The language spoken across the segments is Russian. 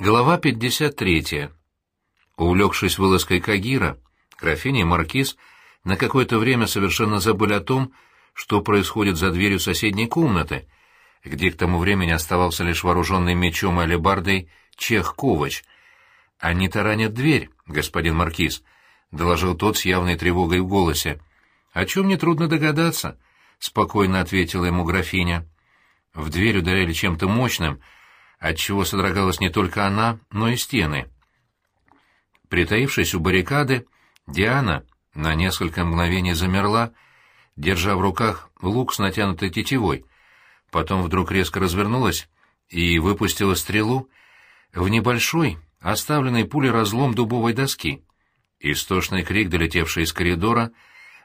Глава 53. Увлекшись вылазкой Кагира, графиня и маркиз на какое-то время совершенно забыли о том, что происходит за дверью соседней комнаты, где к тому времени оставался лишь вооруженный мечом и алебардой Чех Ковач. «Они таранят дверь, господин маркиз», — доложил тот с явной тревогой в голосе. «О чем нетрудно догадаться», — спокойно ответила ему графиня. В дверь ударяли чем-то мощным — отчего содрогалась не только она, но и стены. Притаившись у баррикады, Диана на несколько мгновений замерла, держа в руках лук с натянутой тетивой, потом вдруг резко развернулась и выпустила стрелу в небольшой, оставленный пулей разлом дубовой доски. Истошный крик, долетевший из коридора,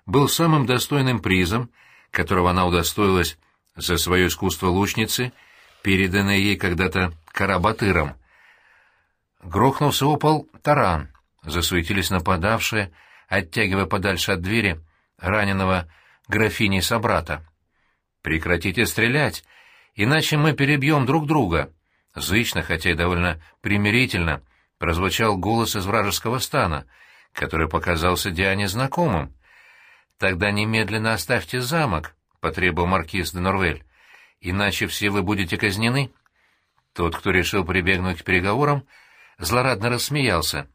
был самым достойным призом, которого она удостоилась за свое искусство лучницы — переданное ей когда-то Карабатыром. Грохнулся опол таран, засуетились нападавшие, оттягивая подальше от двери раненого графини собрата. «Прекратите стрелять, иначе мы перебьем друг друга!» Зычно, хотя и довольно примирительно, прозвучал голос из вражеского стана, который показался Диане знакомым. «Тогда немедленно оставьте замок», — потребовал маркиз де Норвель иначе все вы будете казнены». Тот, кто решил прибегнуть к переговорам, злорадно рассмеялся.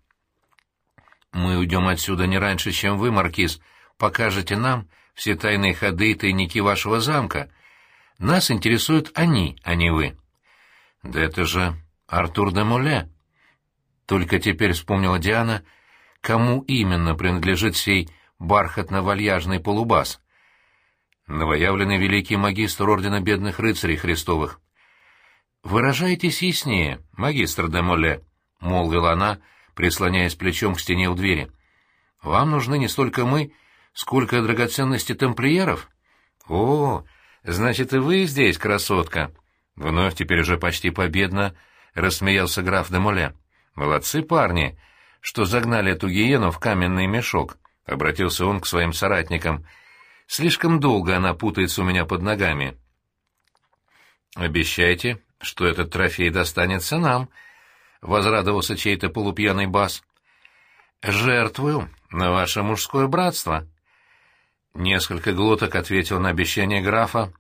«Мы уйдем отсюда не раньше, чем вы, Маркиз, покажете нам все тайные ходы и тайники вашего замка. Нас интересуют они, а не вы». «Да это же Артур де Моле». Только теперь вспомнила Диана, кому именно принадлежит сей бархатно-вальяжный полубас новоявленный великий магистр Ордена Бедных Рыцарей Христовых. «Выражайтесь яснее, магистр де Моле», — молвила она, прислоняясь плечом к стене у двери. «Вам нужны не столько мы, сколько драгоценности тамплиеров?» «О, значит, и вы здесь, красотка!» Вновь теперь уже почти победно рассмеялся граф де Моле. «Молодцы парни, что загнали эту гиену в каменный мешок», — обратился он к своим соратникам — Слишком долго она путается у меня под ногами. Обещайте, что этот трофей достанется нам, — возрадовался чей-то полупьяный бас. Жертвую на ваше мужское братство. Несколько глоток ответил на обещание графа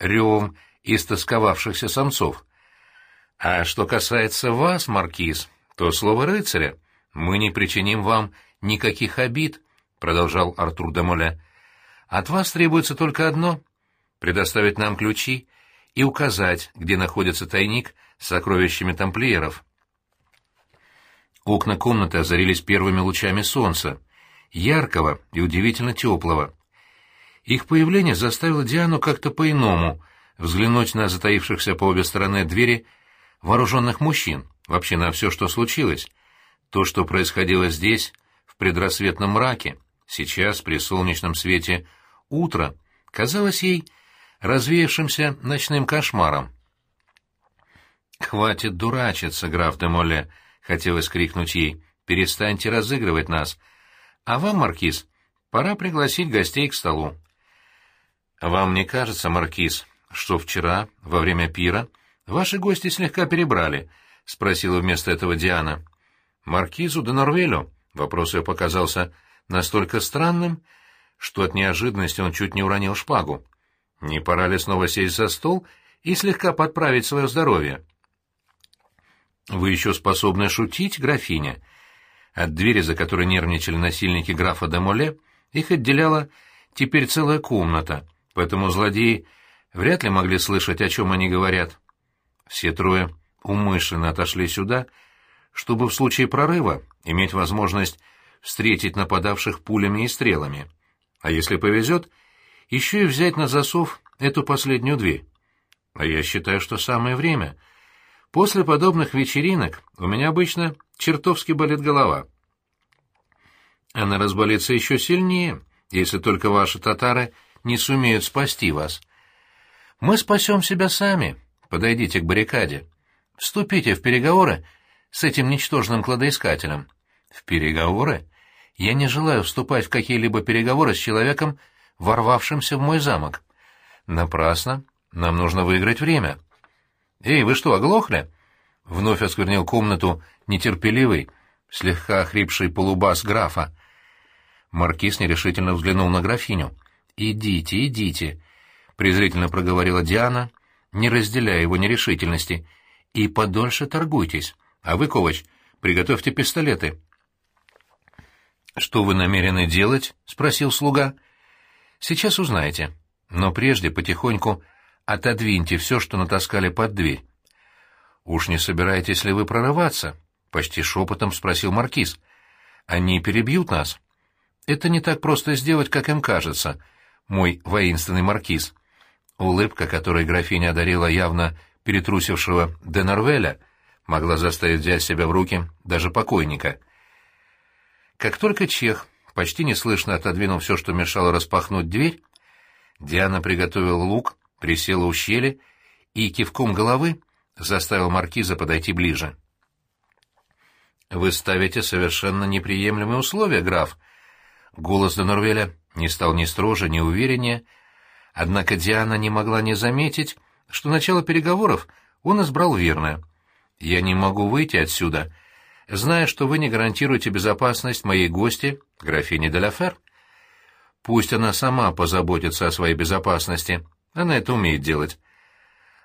ревом истосковавшихся самцов. А что касается вас, маркиз, то слово рыцаря. Мы не причиним вам никаких обид, — продолжал Артур де Моле. От вас требуется только одно — предоставить нам ключи и указать, где находится тайник с сокровищами тамплиеров. Окна комнаты озарились первыми лучами солнца, яркого и удивительно теплого. Их появление заставило Диану как-то по-иному взглянуть на затаившихся по обе стороны двери вооруженных мужчин, вообще на все, что случилось. То, что происходило здесь, в предрассветном мраке, сейчас, при солнечном свете утро казалось ей развеявшимся ночным кошмаром. «Хватит дурачиться, граф де Моле!» — хотелось крикнуть ей. «Перестаньте разыгрывать нас. А вам, маркиз, пора пригласить гостей к столу». «Вам не кажется, маркиз, что вчера, во время пира, ваши гости слегка перебрали?» — спросила вместо этого Диана. «Маркизу де Норвелю?» — вопрос ее показался настолько странным, что от неожиданности он чуть не уронил шпагу. Не пора ли снова сесть за стол и слегка подправить свое здоровье? «Вы еще способны шутить, графиня?» От двери, за которой нервничали насильники графа Демоле, их отделяла теперь целая комната, поэтому злодеи вряд ли могли слышать, о чем они говорят. Все трое умышленно отошли сюда, чтобы в случае прорыва иметь возможность встретить нападавших пулями и стрелами а если повезет, еще и взять на засов эту последнюю дверь. А я считаю, что самое время. После подобных вечеринок у меня обычно чертовски болит голова. Она разболится еще сильнее, если только ваши татары не сумеют спасти вас. Мы спасем себя сами. Подойдите к баррикаде. Вступите в переговоры с этим ничтожным кладоискателем. В переговоры? Я не желаю вступать в какие-либо переговоры с человеком, ворвавшимся в мой замок. Напрасно. Нам нужно выиграть время. Эй, вы что, оглохли? вновь осквернил комнату нетерпеливый, слегка охрипший полубас графа. Маркиз нерешительно взглянул на графиню. «Идите, идите», — презрительно проговорила Диана, не разделяя его нерешительности, — «и подольше торгуйтесь. А вы, Ковач, приготовьте пистолеты». «Что вы намерены делать?» — спросил слуга. «Сейчас узнаете. Но прежде потихоньку отодвиньте все, что натаскали под дверь». «Уж не собираетесь ли вы прорываться?» — почти шепотом спросил Маркиз. «Они перебьют нас». «Это не так просто сделать, как им кажется, мой воинственный Маркиз». Улыбка, которой графиня одарила явно перетрусившего Денарвеля, могла заставить взять себя в руки даже покойника — как только чех почти неслышно отодвинул все, что мешало распахнуть дверь, Диана приготовила лук, присела у щели и кивком головы заставил маркиза подойти ближе. «Вы ставите совершенно неприемлемые условия, граф». Голос Донорвеля не стал ни строже, ни увереннее, однако Диана не могла не заметить, что начало переговоров он избрал верное. «Я не могу выйти отсюда, зная, что вы не гарантируете безопасность моей гости, графини де Ла Пусть она сама позаботится о своей безопасности. Она это умеет делать.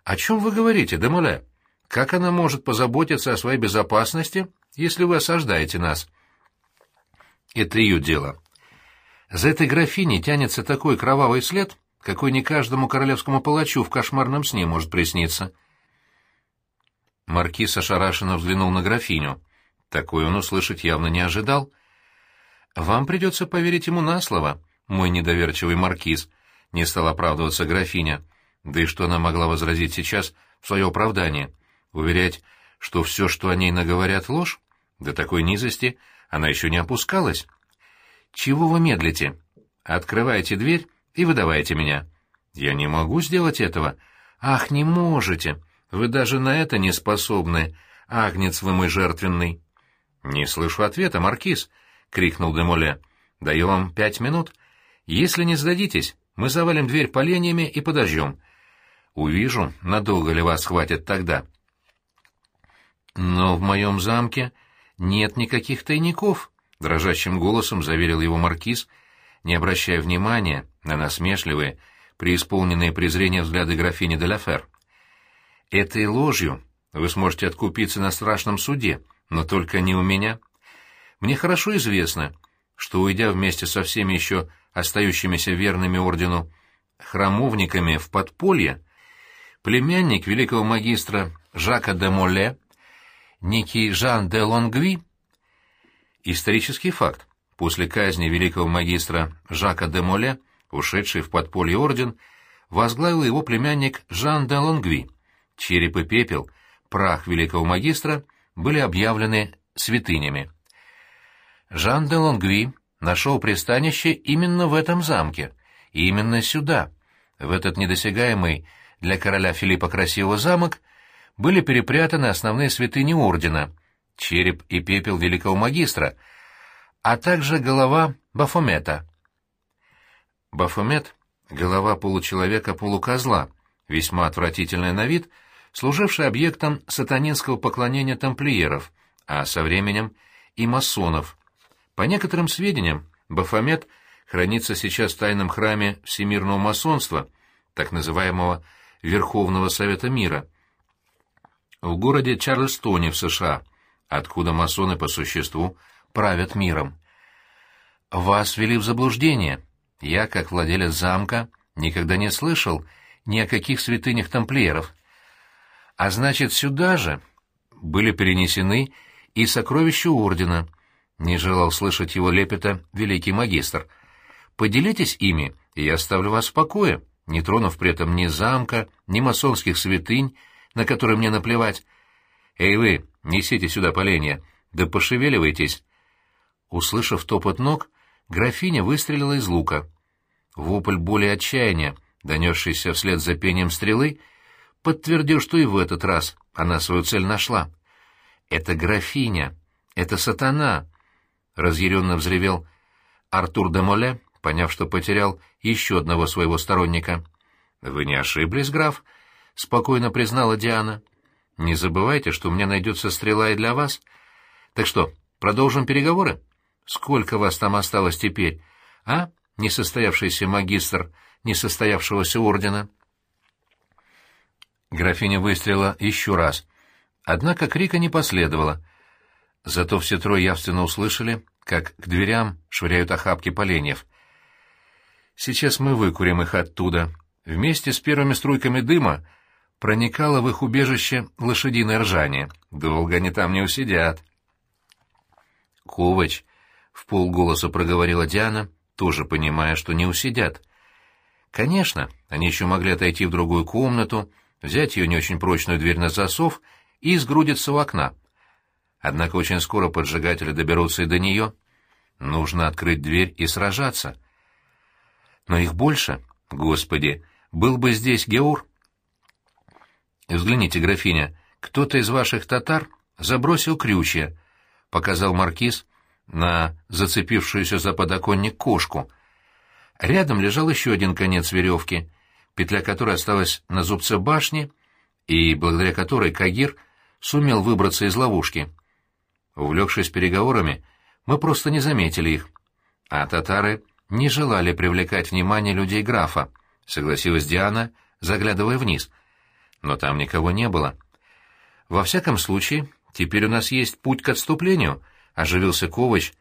О чем вы говорите, Демоле? Как она может позаботиться о своей безопасности, если вы осаждаете нас? Это ее дело. За этой графиней тянется такой кровавый след, какой не каждому королевскому палачу в кошмарном сне может присниться. Маркиз ошарашенно взглянул на графиню. Такой он услышать явно не ожидал. «Вам придется поверить ему на слово, мой недоверчивый маркиз», — не стал оправдываться графиня. Да и что она могла возразить сейчас в свое оправдание? Уверять, что все, что о ней наговорят, ложь? До такой низости она еще не опускалась. «Чего вы медлите? Открывайте дверь и выдавайте меня». «Я не могу сделать этого». «Ах, не можете! Вы даже на это не способны, агнец вы мой жертвенный!» «Не слышу ответа, Маркиз!» — крикнул Демоле. «Даю вам пять минут. Если не сдадитесь, мы завалим дверь поленьями и подождем. Увижу, надолго ли вас хватит тогда». «Но в моем замке нет никаких тайников», — дрожащим голосом заверил его Маркиз, не обращая внимания на насмешливые, преисполненные презрения взгляды графини де ла Фер. «Этой ложью вы сможете откупиться на страшном суде», — но только не у меня. Мне хорошо известно, что, уйдя вместе со всеми еще остающимися верными ордену храмовниками в подполье, племянник великого магистра Жака де Моле, некий Жан де Лонгви, исторический факт, после казни великого магистра Жака де Моле, ушедший в подполье орден, возглавил его племянник Жан де Лонгви. Череп и пепел, прах великого магистра — были объявлены святынями. Жан де Лонгви нашел пристанище именно в этом замке, именно сюда, в этот недосягаемый для короля Филиппа красивый замок, были перепрятаны основные святыни ордена, череп и пепел великого магистра, а также голова Бафомета. Бафомет — голова получеловека-полукозла, весьма отвратительная на вид — служивший объектом сатанинского поклонения тамплиеров, а со временем и масонов. По некоторым сведениям, Бафомет хранится сейчас в тайном храме всемирного масонства, так называемого Верховного Совета Мира, в городе Чарльстоне в США, откуда масоны по существу правят миром. Вас ввели в заблуждение. Я, как владелец замка, никогда не слышал ни о каких святынях тамплиеров. А значит, сюда же были перенесены и сокровища ордена. Не желал слышать его лепета великий магистр. Поделитесь ими, и я оставлю вас в покое, не тронув при этом ни замка, ни масонских святынь, на которые мне наплевать. Эй вы, несите сюда поленья, да пошевеливайтесь. Услышав топот ног, графиня выстрелила из лука. Вопль боли отчаяния, донесшийся вслед за пением стрелы, — подтвердил, что и в этот раз она свою цель нашла. «Это графиня! Это сатана!» — разъяренно взревел Артур де Моле, поняв, что потерял еще одного своего сторонника. «Вы не ошиблись, граф?» — спокойно признала Диана. Не забывайте, что у меня найдется стрела и для вас. Так что, продолжим переговоры? Сколько вас там осталось теперь, а, несостоявшийся магистр несостоявшегося ордена?» Графиня выстрела еще раз. Однако крика не последовало. Зато все трое явственно услышали, как к дверям швыряют охапки поленьев. «Сейчас мы выкурим их оттуда». Вместе с первыми струйками дыма проникало в их убежище лошадиное ржание. Долго они там не усидят. «Ковач», — в полголоса проговорила Диана, тоже понимая, что не усидят. Конечно, они еще могли отойти в другую комнату, взять ее не очень прочную дверь на засов и сгрудиться у окна. Однако очень скоро поджигатели доберутся и до нее. Нужно открыть дверь и сражаться. Но их больше. Господи, был бы здесь Геур. «Взгляните, графиня, кто-то из ваших татар забросил крючья», — показал маркиз на зацепившуюся за подоконник кошку. Рядом лежал еще один конец веревки, петля которой осталась на зубце башни, и благодаря которой Кагир сумел выбраться из ловушки. Увлекшись переговорами, мы просто не заметили их, а татары не желали привлекать внимание людей графа, согласилась Диана, заглядывая вниз. Но там никого не было. Во всяком случае, теперь у нас есть путь к отступлению, оживился Ковач,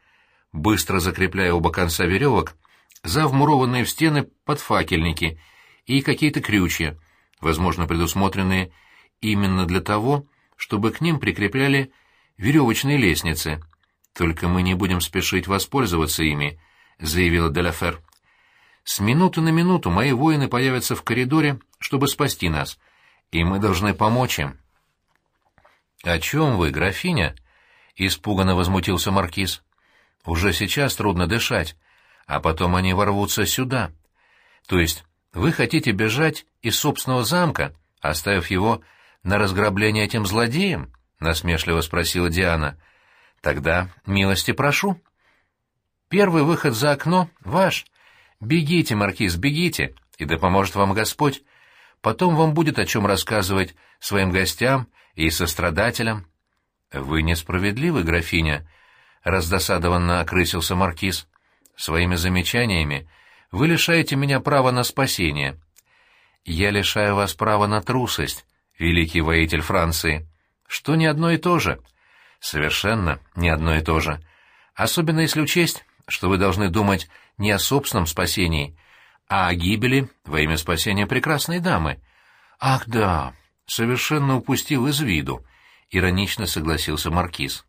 быстро закрепляя оба конца веревок за вмурованные в стены подфакельники и какие-то крючья, возможно, предусмотренные именно для того, чтобы к ним прикрепляли веревочные лестницы. Только мы не будем спешить воспользоваться ими, заявила Деляфер. С минуты на минуту мои воины появятся в коридоре, чтобы спасти нас, и мы должны помочь им. — О чем вы, графиня? — испуганно возмутился маркиз. — Уже сейчас трудно дышать, а потом они ворвутся сюда. То есть вы хотите бежать из собственного замка, оставив его на разграбление этим злодеям? — насмешливо спросила Диана. — Тогда милости прошу. Первый выход за окно ваш — Бегите, маркиз, бегите, и да поможет вам Господь. Потом вам будет о чем рассказывать своим гостям и сострадателям. — Вы несправедливы, графиня, — раздосадованно окрысился маркиз. — Своими замечаниями вы лишаете меня права на спасение. — Я лишаю вас права на трусость, великий воитель Франции. Что не одно и то же. Совершенно не одно и то же. Особенно если учесть, что вы должны думать не о собственном спасении, а о гибели во имя спасения прекрасной дамы. Ах да, совершенно упустил из виду, иронично согласился маркиз.